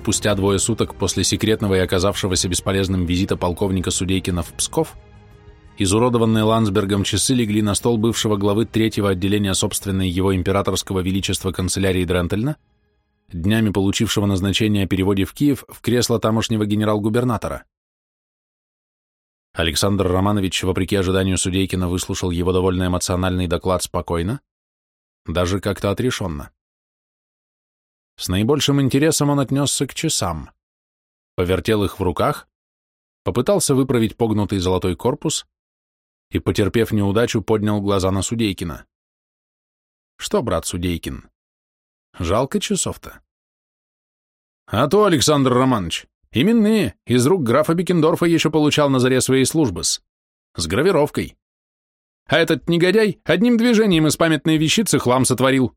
спустя двое суток после секретного и оказавшегося бесполезным визита полковника Судейкина в Псков, изуродованные Ландсбергом часы легли на стол бывшего главы третьего отделения собственной его императорского величества канцелярии Дрентельна, днями получившего назначение о переводе в Киев в кресло тамошнего генерал-губернатора. Александр Романович, вопреки ожиданию Судейкина, выслушал его довольно эмоциональный доклад спокойно, даже как-то отрешенно. С наибольшим интересом он отнесся к часам, повертел их в руках, попытался выправить погнутый золотой корпус и, потерпев неудачу, поднял глаза на Судейкина. «Что, брат Судейкин, жалко часов-то?» «А то, Александр Романович, именные, из рук графа Бекендорфа еще получал на заре своей службы с, с гравировкой. А этот негодяй одним движением из памятной вещицы хлам сотворил.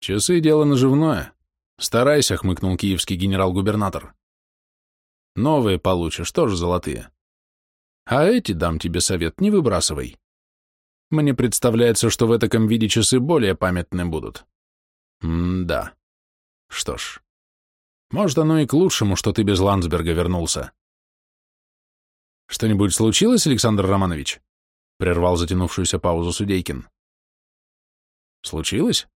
Часы — дело наживное. Старайся, — хмыкнул киевский генерал-губернатор. Новые получишь, тоже золотые. А эти, дам тебе совет, не выбрасывай. Мне представляется, что в таком виде часы более памятны будут. М-да. Что ж, может, оно и к лучшему, что ты без Ландсберга вернулся. Что-нибудь случилось, Александр Романович? Прервал затянувшуюся паузу Судейкин. Случилось?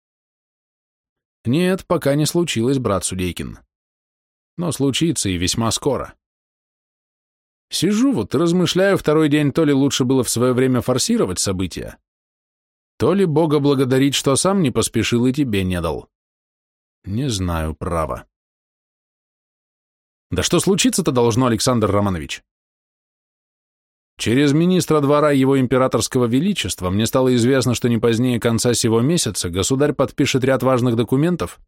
Нет, пока не случилось, брат Судейкин. Но случится и весьма скоро. Сижу вот и размышляю второй день, то ли лучше было в свое время форсировать события, то ли Бога благодарить, что сам не поспешил и тебе не дал. Не знаю, право. Да что случиться-то должно, Александр Романович? Через министра двора его императорского величества мне стало известно, что не позднее конца сего месяца государь подпишет ряд важных документов,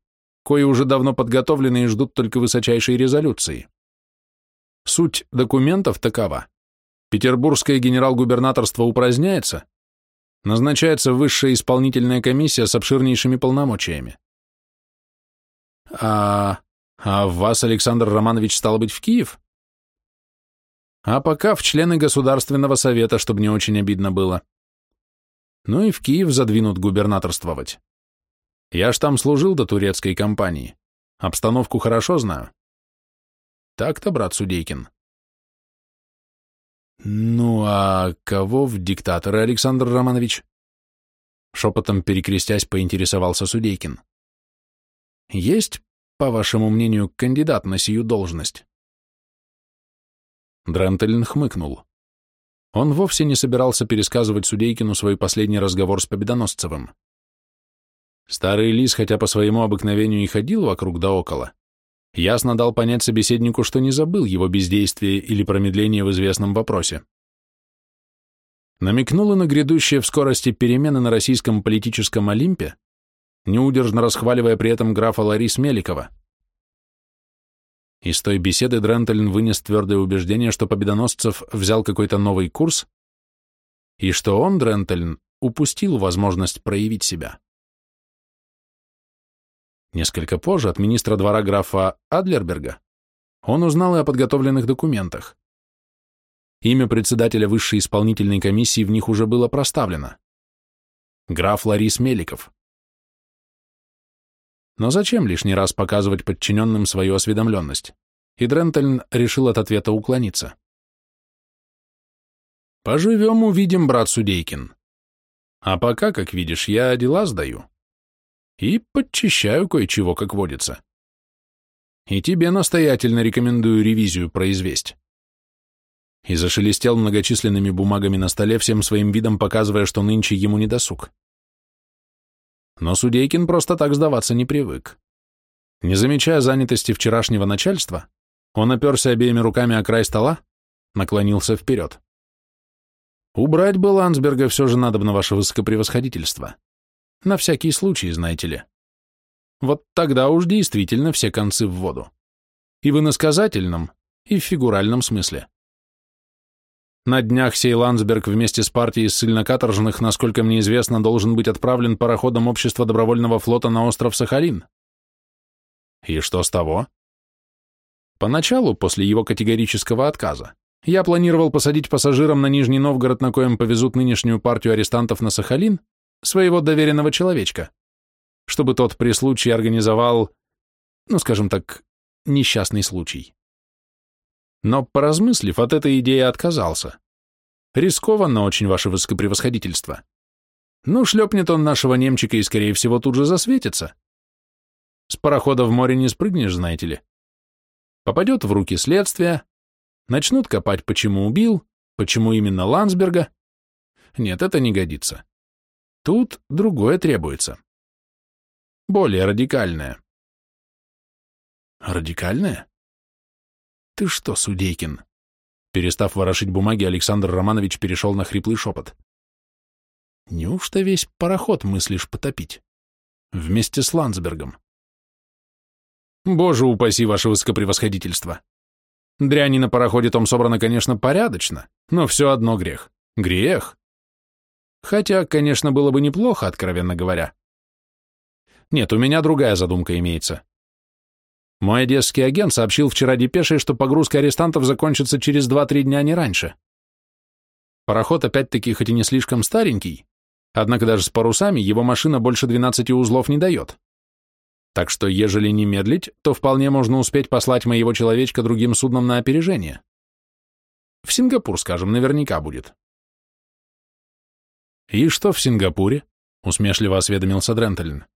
кои уже давно подготовлены и ждут только высочайшей резолюции. Суть документов такова. Петербургское генерал-губернаторство упраздняется, назначается высшая исполнительная комиссия с обширнейшими полномочиями. А, а вас, Александр Романович, стало быть, в Киев? А пока в члены Государственного совета, чтобы не очень обидно было. Ну и в Киев задвинут губернаторствовать. Я ж там служил до турецкой компании. Обстановку хорошо знаю. Так-то, брат Судейкин. Ну а кого в диктаторы, Александр Романович? Шепотом перекрестясь, поинтересовался Судейкин. Есть, по вашему мнению, кандидат на сию должность? Дрентелин хмыкнул. Он вовсе не собирался пересказывать Судейкину свой последний разговор с Победоносцевым. Старый лис, хотя по своему обыкновению и ходил вокруг да около, ясно дал понять собеседнику, что не забыл его бездействие или промедление в известном вопросе. Намекнул и на грядущие в скорости перемены на российском политическом Олимпе, неудержно расхваливая при этом графа Ларис Меликова. Из той беседы Дрентельн вынес твердое убеждение, что Победоносцев взял какой-то новый курс, и что он, Дрентельн, упустил возможность проявить себя. Несколько позже от министра двора графа Адлерберга он узнал и о подготовленных документах. Имя председателя высшей исполнительной комиссии в них уже было проставлено. Граф Ларис Меликов. Но зачем лишний раз показывать подчиненным свою осведомленность? И Дрентельн решил от ответа уклониться. «Поживем, увидим, брат Судейкин. А пока, как видишь, я дела сдаю. И подчищаю кое-чего, как водится. И тебе настоятельно рекомендую ревизию произвести». И зашелестел многочисленными бумагами на столе, всем своим видом показывая, что нынче ему не досуг. Но Судейкин просто так сдаваться не привык. Не замечая занятости вчерашнего начальства, он оперся обеими руками о край стола, наклонился вперед. «Убрать бы Ландсберга все же надо на ваше высокопревосходительство. На всякий случай, знаете ли. Вот тогда уж действительно все концы в воду. И в иносказательном, и в фигуральном смысле. На днях сей Ландсберг вместе с партией ссыльнокаторжных, насколько мне известно, должен быть отправлен пароходом Общества добровольного флота на остров Сахалин. И что с того? Поначалу, после его категорического отказа, я планировал посадить пассажирам на Нижний Новгород, на коем повезут нынешнюю партию арестантов на Сахалин, своего доверенного человечка, чтобы тот при случае организовал... ну, скажем так, несчастный случай. Но, поразмыслив, от этой идеи отказался. Рискованно очень, ваше высокопревосходительство. Ну, шлепнет он нашего немчика и, скорее всего, тут же засветится. С парохода в море не спрыгнешь, знаете ли. Попадет в руки следствия, начнут копать, почему убил, почему именно Ландсберга. Нет, это не годится. Тут другое требуется. Более радикальное. Радикальное? Ты что, Судейкин? Перестав ворошить бумаги, Александр Романович перешел на хриплый шепот. Неужто весь пароход мыслишь потопить? Вместе с Ландсбергом. Боже упаси, ваше высокопревосходительство. Дряни на пароходе том собрано, конечно, порядочно, но все одно грех. Грех. Хотя, конечно, было бы неплохо, откровенно говоря. Нет, у меня другая задумка имеется. Мой одесский агент сообщил вчера депешей, что погрузка арестантов закончится через 2-3 дня не раньше. Пароход опять-таки хоть и не слишком старенький, однако даже с парусами его машина больше 12 узлов не дает. Так что, ежели не медлить, то вполне можно успеть послать моего человечка другим судном на опережение. В Сингапур, скажем, наверняка будет. «И что в Сингапуре?» — усмешливо осведомился Дрентелин.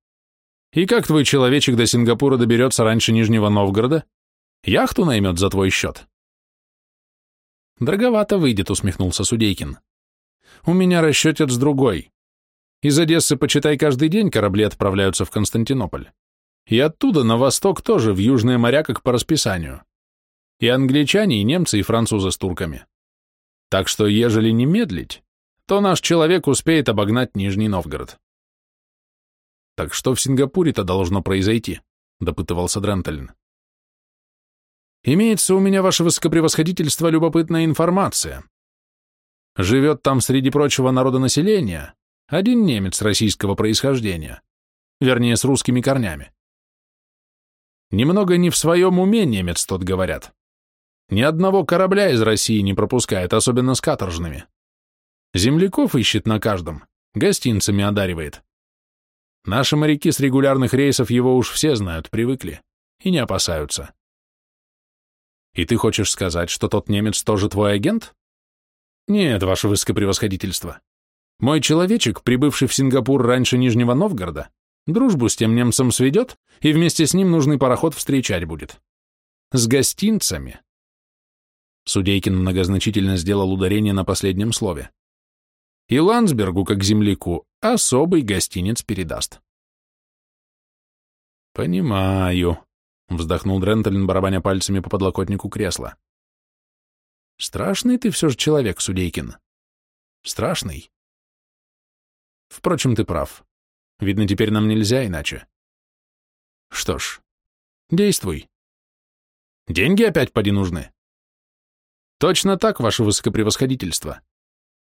И как твой человечек до Сингапура доберется раньше Нижнего Новгорода? Яхту наймет за твой счет. Дороговато выйдет, усмехнулся Судейкин. У меня расчетец другой. Из Одессы, почитай, каждый день корабли отправляются в Константинополь. И оттуда на восток тоже, в южные моря, как по расписанию. И англичане, и немцы, и французы с турками. Так что, ежели не медлить, то наш человек успеет обогнать Нижний Новгород. «Так что в Сингапуре-то должно произойти?» — допытывался Дрентелин. «Имеется у меня, ваше высокопревосходительство, любопытная информация. Живет там, среди прочего народонаселения, один немец российского происхождения, вернее, с русскими корнями. Немного не в своем уме немец тот, говорят. Ни одного корабля из России не пропускает, особенно с каторжными. Земляков ищет на каждом, гостинцами одаривает. Наши моряки с регулярных рейсов его уж все знают, привыкли и не опасаются. И ты хочешь сказать, что тот немец тоже твой агент? Нет, ваше высокопревосходительство. Мой человечек, прибывший в Сингапур раньше Нижнего Новгорода, дружбу с тем немцем сведет и вместе с ним нужный пароход встречать будет. С гостинцами. Судейкин многозначительно сделал ударение на последнем слове и Ландсбергу, как земляку, особый гостинец передаст. «Понимаю», — вздохнул Дрентелин, барабаня пальцами по подлокотнику кресла. «Страшный ты все же человек, Судейкин. Страшный. Впрочем, ты прав. Видно, теперь нам нельзя иначе. Что ж, действуй. Деньги опять поди нужны. Точно так, ваше высокопревосходительство.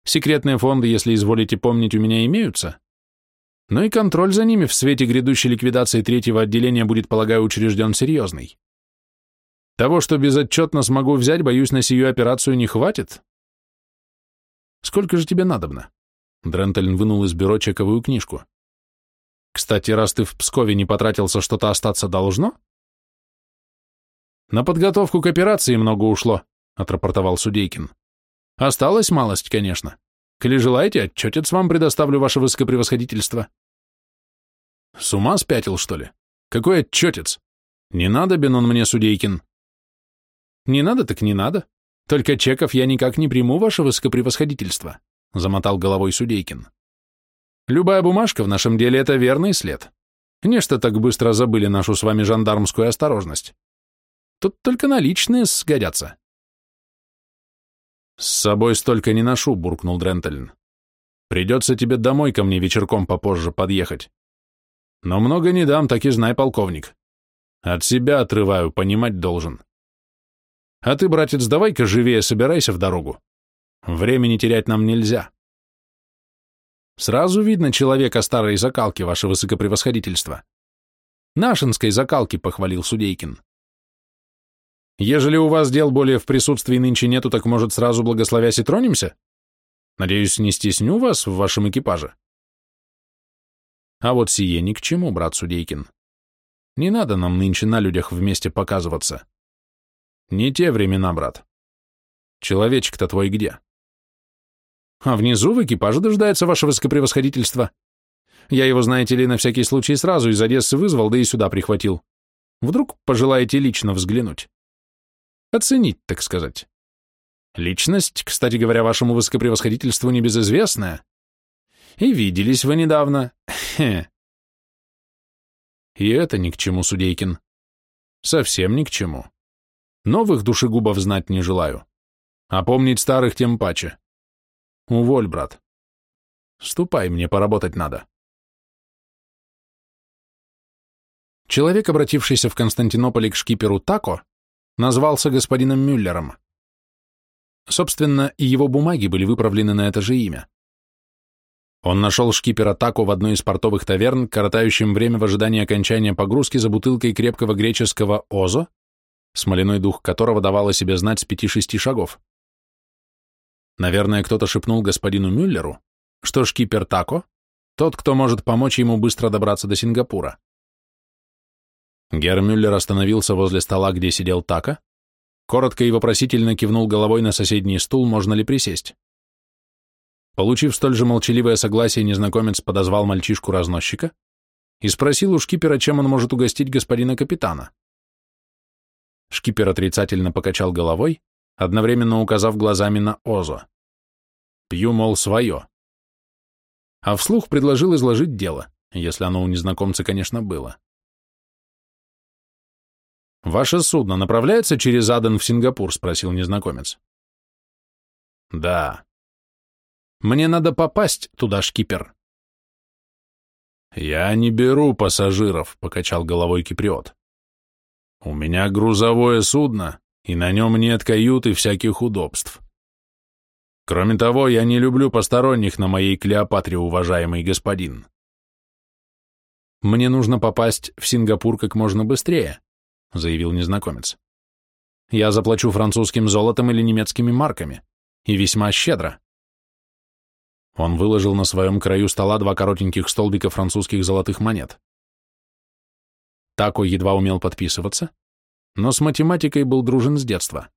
Секретные фонды, если изволите помнить, у меня имеются. Но и контроль за ними в свете грядущей ликвидации третьего отделения будет, полагаю, учрежден серьезный. Того, что безотчетно смогу взять, боюсь, на сию операцию не хватит. Сколько же тебе надобно? Дрентельн вынул из бюро чековую книжку. Кстати, раз ты в Пскове не потратился, что-то остаться должно? На подготовку к операции много ушло, отрапортовал Судейкин. Осталось малость, конечно. Коли желаете, отчетец вам предоставлю ваше высокопревосходительство. С ума спятил, что ли? Какой отчетец? Не надо, Бенон, мне, Судейкин. Не надо, так не надо. Только чеков я никак не приму, ваше высокопревосходительство, замотал головой Судейкин. Любая бумажка в нашем деле — это верный след. Нечто так быстро забыли нашу с вами жандармскую осторожность. Тут только наличные сгодятся. «С собой столько не ношу», — буркнул Дрентелин. «Придется тебе домой ко мне вечерком попозже подъехать. Но много не дам, так и знай, полковник. От себя отрываю, понимать должен. А ты, братец, давай-ка живее собирайся в дорогу. Времени терять нам нельзя». Сразу видно человека старой закалки, ваше высокопревосходительство. Нашинской закалки, похвалил Судейкин. Ежели у вас дел более в присутствии нынче нету, так, может, сразу благословясь и тронемся? Надеюсь, не стесню вас в вашем экипаже. А вот сие ни к чему, брат Судейкин. Не надо нам нынче на людях вместе показываться. Не те времена, брат. Человечек-то твой где? А внизу в экипаже дожидается ваше высокопревосходительство. Я его, знаете ли, на всякий случай сразу из Одессы вызвал, да и сюда прихватил. Вдруг пожелаете лично взглянуть. Оценить, так сказать. Личность, кстати говоря, вашему высокопревосходительству небезызвестная. И виделись вы недавно. Хе. И это ни к чему, Судейкин. Совсем ни к чему. Новых душегубов знать не желаю. А помнить старых тем паче. Уволь, брат. Ступай, мне поработать надо. Человек, обратившийся в Константинополе к шкиперу Тако, назвался господином Мюллером. Собственно, и его бумаги были выправлены на это же имя. Он нашел шкипера Тако в одной из портовых таверн, коротающим время в ожидании окончания погрузки за бутылкой крепкого греческого озо, смоляной дух которого давал о себе знать с пяти-шести шагов. Наверное, кто-то шепнул господину Мюллеру, что шкипер Тако — тот, кто может помочь ему быстро добраться до Сингапура. Герр Мюллер остановился возле стола, где сидел Тако, коротко и вопросительно кивнул головой на соседний стул, можно ли присесть. Получив столь же молчаливое согласие, незнакомец подозвал мальчишку-разносчика и спросил у шкипера, чем он может угостить господина капитана. Шкипер отрицательно покачал головой, одновременно указав глазами на Озо. Пью, мол, свое. А вслух предложил изложить дело, если оно у незнакомца, конечно, было. «Ваше судно направляется через Аден в Сингапур?» — спросил незнакомец. «Да». «Мне надо попасть туда, шкипер». «Я не беру пассажиров», — покачал головой киприот. «У меня грузовое судно, и на нем нет каюты всяких удобств. Кроме того, я не люблю посторонних на моей Клеопатре, уважаемый господин. Мне нужно попасть в Сингапур как можно быстрее, заявил незнакомец. Я заплачу французским золотом или немецкими марками, и весьма щедро. Он выложил на своем краю стола два коротеньких столбика французских золотых монет. Тако едва умел подписываться, но с математикой был дружен с детства.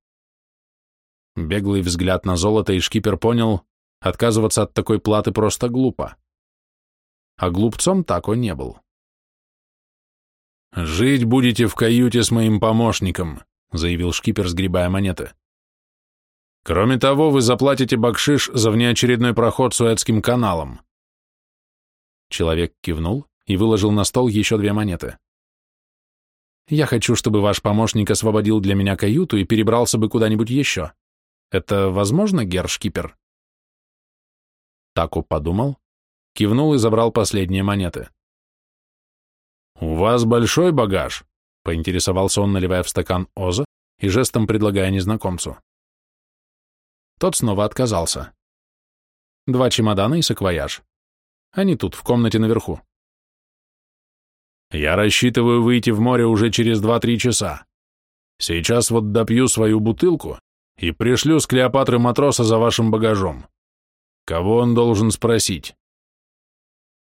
Беглый взгляд на золото, и шкипер понял, отказываться от такой платы просто глупо. А глупцом Тако не был. «Жить будете в каюте с моим помощником», — заявил шкипер, сгребая монеты. «Кроме того, вы заплатите бакшиш за внеочередной проход Суэцким каналом». Человек кивнул и выложил на стол еще две монеты. Я хочу, чтобы ваш помощник освободил для меня каюту и перебрался бы куда-нибудь еще. Это возможно, гершкипер?» Таку подумал, кивнул и забрал последние монеты. «У вас большой багаж?» — поинтересовался он, наливая в стакан Оза и жестом предлагая незнакомцу. Тот снова отказался. «Два чемодана и саквояж. Они тут, в комнате наверху. Я рассчитываю выйти в море уже через два-три часа. Сейчас вот допью свою бутылку и пришлю с Клеопатры матроса за вашим багажом. Кого он должен спросить?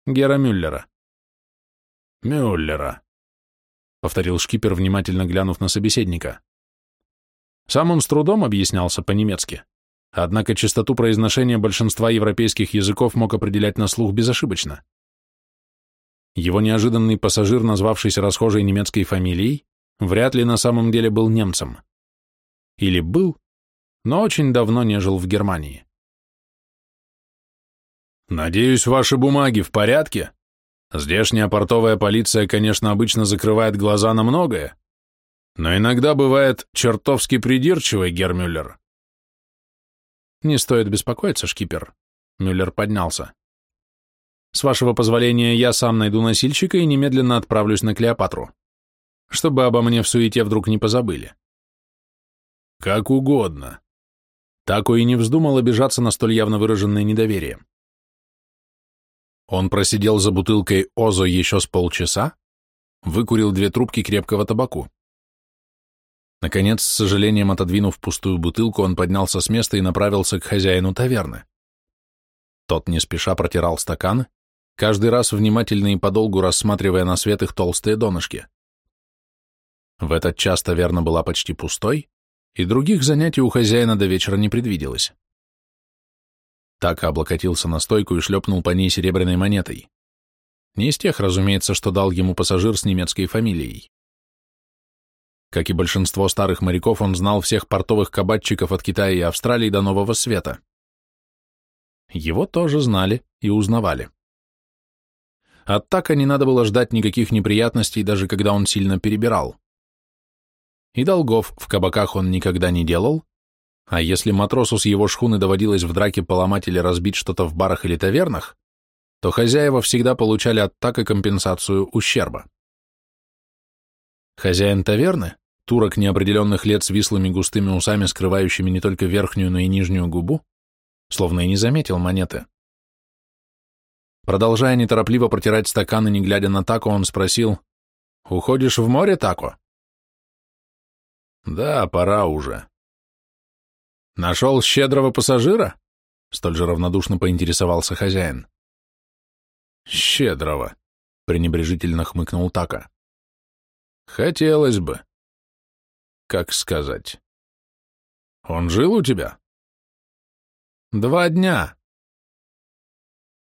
Гера Мюллера. Мюллера, повторил шкипер, внимательно глянув на собеседника. Сам он с трудом объяснялся по-немецки, однако частоту произношения большинства европейских языков мог определять на слух безошибочно. Его неожиданный пассажир, назвавшийся расхожей немецкой фамилией, вряд ли на самом деле был немцем. Или был, но очень давно не жил в Германии. «Надеюсь, ваши бумаги в порядке? Здешняя портовая полиция, конечно, обычно закрывает глаза на многое, но иногда бывает чертовски придирчивый, Гермюллер». «Не стоит беспокоиться, шкипер», — Мюллер поднялся. С вашего позволения, я сам найду носильщика и немедленно отправлюсь на Клеопатру, чтобы обо мне в суете вдруг не позабыли. Как угодно. Тако и не вздумал обижаться на столь явно выраженное недоверие. Он просидел за бутылкой Озо еще с полчаса, выкурил две трубки крепкого табаку. Наконец, с сожалением отодвинув пустую бутылку, он поднялся с места и направился к хозяину таверны. Тот не спеша протирал стаканы, каждый раз внимательно и подолгу рассматривая на свет их толстые донышки. В этот час таверна была почти пустой, и других занятий у хозяина до вечера не предвиделось. Так облокотился на стойку и шлепнул по ней серебряной монетой. Не из тех, разумеется, что дал ему пассажир с немецкой фамилией. Как и большинство старых моряков, он знал всех портовых кабачиков от Китая и Австралии до Нового Света. Его тоже знали и узнавали. От Така не надо было ждать никаких неприятностей, даже когда он сильно перебирал. И долгов в кабаках он никогда не делал, а если матросу с его шхуны доводилось в драке поломать или разбить что-то в барах или тавернах, то хозяева всегда получали от Така компенсацию ущерба. Хозяин таверны, турок неопределенных лет с вислыми густыми усами, скрывающими не только верхнюю, но и нижнюю губу, словно и не заметил монеты. Продолжая неторопливо протирать стаканы, не глядя на Тако, он спросил, «Уходишь в море, Тако?» «Да, пора уже». «Нашел щедрого пассажира?» Столь же равнодушно поинтересовался хозяин. «Щедрого», — пренебрежительно хмыкнул Така. «Хотелось бы». «Как сказать?» «Он жил у тебя?» «Два дня»,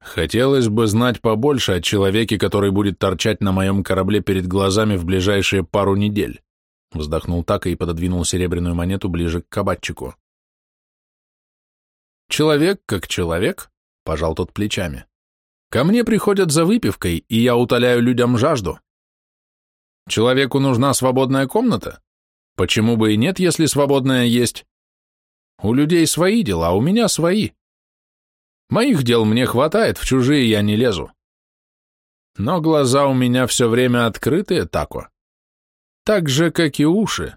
Хотелось бы знать побольше о человеке, который будет торчать на моем корабле перед глазами в ближайшие пару недель. Вздохнул Така и пододвинул серебряную монету ближе к кабатчику. Человек как человек, пожал тот плечами. Ко мне приходят за выпивкой, и я утоляю людям жажду. Человеку нужна свободная комната? Почему бы и нет, если свободная есть? У людей свои дела, а у меня свои. Моих дел мне хватает, в чужие я не лезу. Но глаза у меня все время открытые, Тако. Так же, как и уши.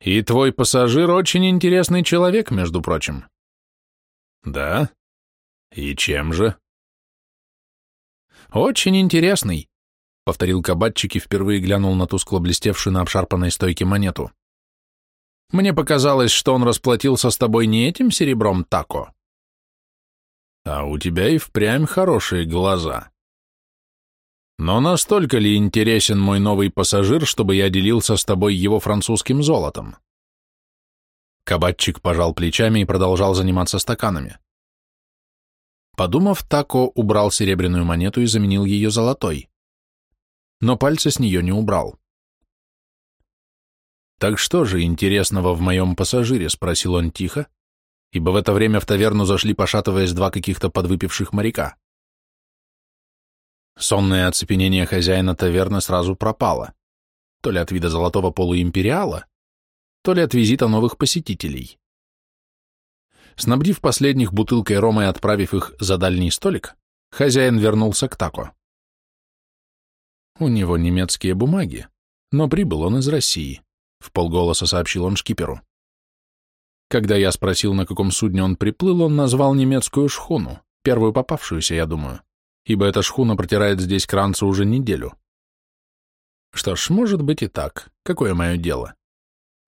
И твой пассажир очень интересный человек, между прочим. Да? И чем же? Очень интересный, повторил кабатчик и впервые глянул на тускло блестевшую на обшарпанной стойке монету. Мне показалось, что он расплатился с тобой не этим серебром, Тако, а у тебя и впрямь хорошие глаза. Но настолько ли интересен мой новый пассажир, чтобы я делился с тобой его французским золотом? Кабатчик пожал плечами и продолжал заниматься стаканами. Подумав, Тако убрал серебряную монету и заменил ее золотой. Но пальцы с нее не убрал. «Так что же интересного в моем пассажире?» — спросил он тихо, ибо в это время в таверну зашли, пошатываясь, два каких-то подвыпивших моряка. Сонное оцепенение хозяина таверны сразу пропало, то ли от вида золотого полуимпериала, то ли от визита новых посетителей. Снабдив последних бутылкой рома и отправив их за дальний столик, хозяин вернулся к Тако. У него немецкие бумаги, но прибыл он из России, в полголоса сообщил он шкиперу. Когда я спросил, на каком судне он приплыл, он назвал немецкую шхуну, первую попавшуюся, я думаю, ибо эта шхуна протирает здесь кранцы уже неделю. Что ж, может быть и так, какое мое дело.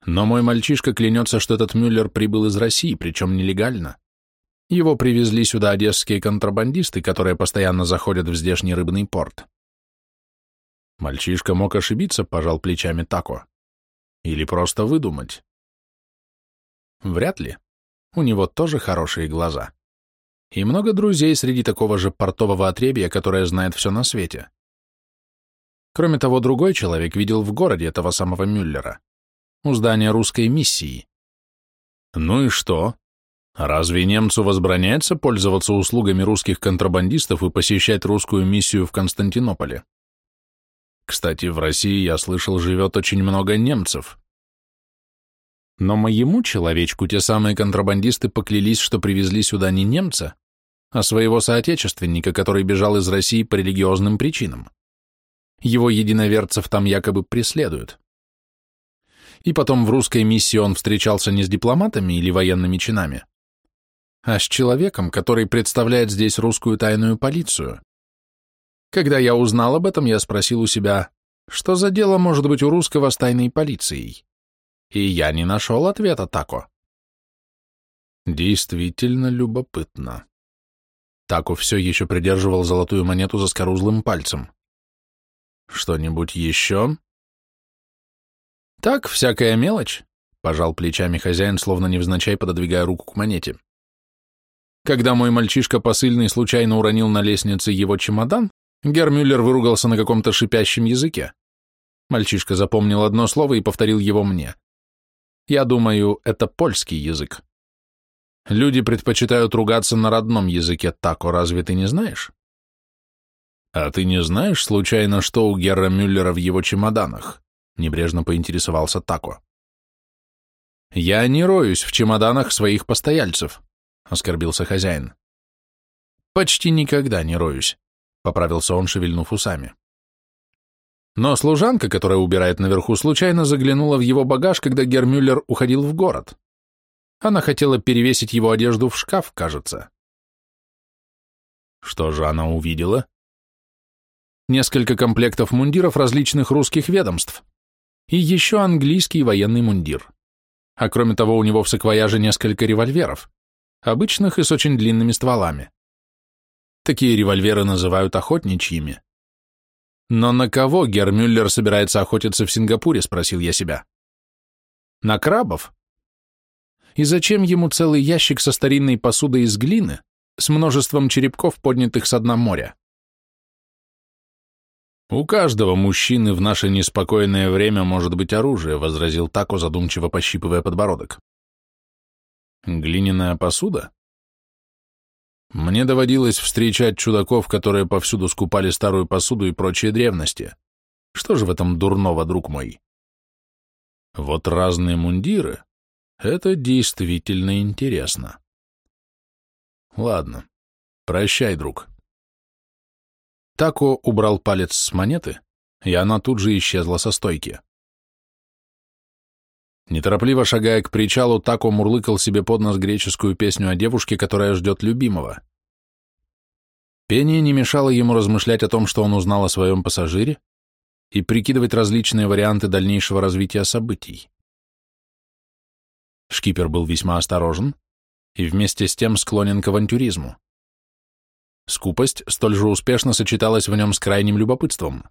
Но мой мальчишка клянется, что этот Мюллер прибыл из России, причем нелегально. Его привезли сюда одесские контрабандисты, которые постоянно заходят в здешний рыбный порт. Мальчишка мог ошибиться, пожал плечами Тако. Или просто выдумать. Вряд ли. У него тоже хорошие глаза. И много друзей среди такого же портового отребья, которое знает все на свете. Кроме того, другой человек видел в городе этого самого Мюллера, у здания русской миссии. Ну и что? Разве немцу возбраняется пользоваться услугами русских контрабандистов и посещать русскую миссию в Константинополе? Кстати, в России, я слышал, живет очень много немцев. Но моему человечку те самые контрабандисты поклялись, что привезли сюда не немца, а своего соотечественника, который бежал из России по религиозным причинам. Его единоверцев там якобы преследуют. И потом в русской миссии он встречался не с дипломатами или военными чинами, а с человеком, который представляет здесь русскую тайную полицию. Когда я узнал об этом, я спросил у себя, что за дело может быть у русского с тайной полицией? и я не нашел ответа, Тако. Действительно любопытно. Тако все еще придерживал золотую монету за скорузлым пальцем. Что-нибудь еще? Так, всякая мелочь, пожал плечами хозяин, словно невзначай пододвигая руку к монете. Когда мой мальчишка посыльный случайно уронил на лестнице его чемодан, Гермюллер выругался на каком-то шипящем языке. Мальчишка запомнил одно слово и повторил его мне. Я думаю, это польский язык. Люди предпочитают ругаться на родном языке тако, разве ты не знаешь? А ты не знаешь, случайно, что у Герра Мюллера в его чемоданах? Небрежно поинтересовался тако. Я не роюсь в чемоданах своих постояльцев, оскорбился хозяин. Почти никогда не роюсь. — поправился он, шевельнув усами. Но служанка, которая убирает наверху, случайно заглянула в его багаж, когда Гермюллер уходил в город. Она хотела перевесить его одежду в шкаф, кажется. Что же она увидела? Несколько комплектов мундиров различных русских ведомств и еще английский военный мундир. А кроме того, у него в саквояже несколько револьверов, обычных и с очень длинными стволами. Такие револьверы называют охотничьими. Но на кого Гермюллер собирается охотиться в Сингапуре, спросил я себя. На крабов? И зачем ему целый ящик со старинной посудой из глины с множеством черепков, поднятых с дна моря? «У каждого мужчины в наше неспокойное время может быть оружие», — возразил Тако, задумчиво пощипывая подбородок. «Глиняная посуда? Мне доводилось встречать чудаков, которые повсюду скупали старую посуду и прочие древности. Что же в этом дурного, друг мой? Вот разные мундиры — это действительно интересно. Ладно, прощай, друг. Тако убрал палец с монеты, и она тут же исчезла со стойки. Неторопливо шагая к причалу, Тако мурлыкал себе под нос греческую песню о девушке, которая ждет любимого. Пение не мешало ему размышлять о том, что он узнал о своем пассажире, и прикидывать различные варианты дальнейшего развития событий. Шкипер был весьма осторожен и вместе с тем склонен к авантюризму. Скупость столь же успешно сочеталась в нем с крайним любопытством.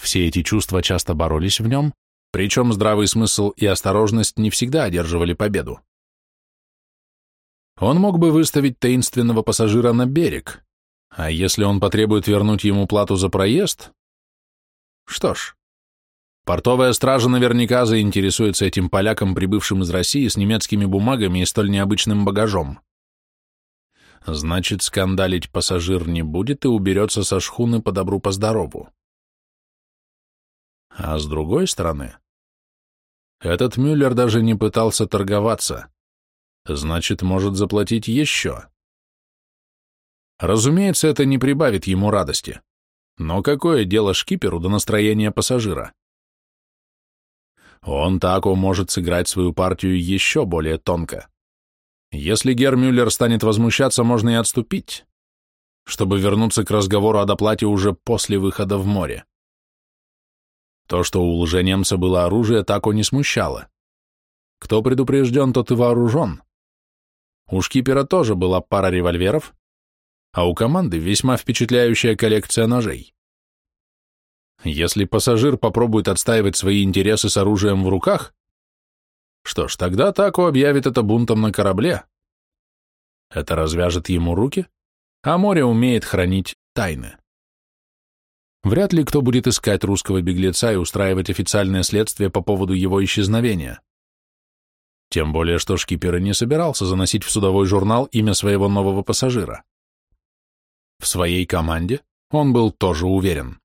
Все эти чувства часто боролись в нем, причем здравый смысл и осторожность не всегда одерживали победу. Он мог бы выставить таинственного пассажира на берег, а если он потребует вернуть ему плату за проезд? Что ж, портовая стража наверняка заинтересуется этим поляком, прибывшим из России с немецкими бумагами и столь необычным багажом. Значит, скандалить пассажир не будет и уберется со шхуны по добру, по здорову. А с другой стороны, этот Мюллер даже не пытался торговаться. Значит, может заплатить еще. Разумеется, это не прибавит ему радости. Но какое дело шкиперу до настроения пассажира? Он тако может сыграть свою партию еще более тонко. Если Гермюллер станет возмущаться, можно и отступить, чтобы вернуться к разговору о доплате уже после выхода в море. То, что у лженемца было оружие, Тако не смущало. Кто предупрежден, тот и вооружен. У шкипера тоже была пара револьверов, а у команды весьма впечатляющая коллекция ножей. Если пассажир попробует отстаивать свои интересы с оружием в руках, что ж, тогда Тако объявит это бунтом на корабле. Это развяжет ему руки, а море умеет хранить тайны. Вряд ли кто будет искать русского беглеца и устраивать официальное следствие по поводу его исчезновения. Тем более, что шкипер и не собирался заносить в судовой журнал имя своего нового пассажира. В своей команде он был тоже уверен.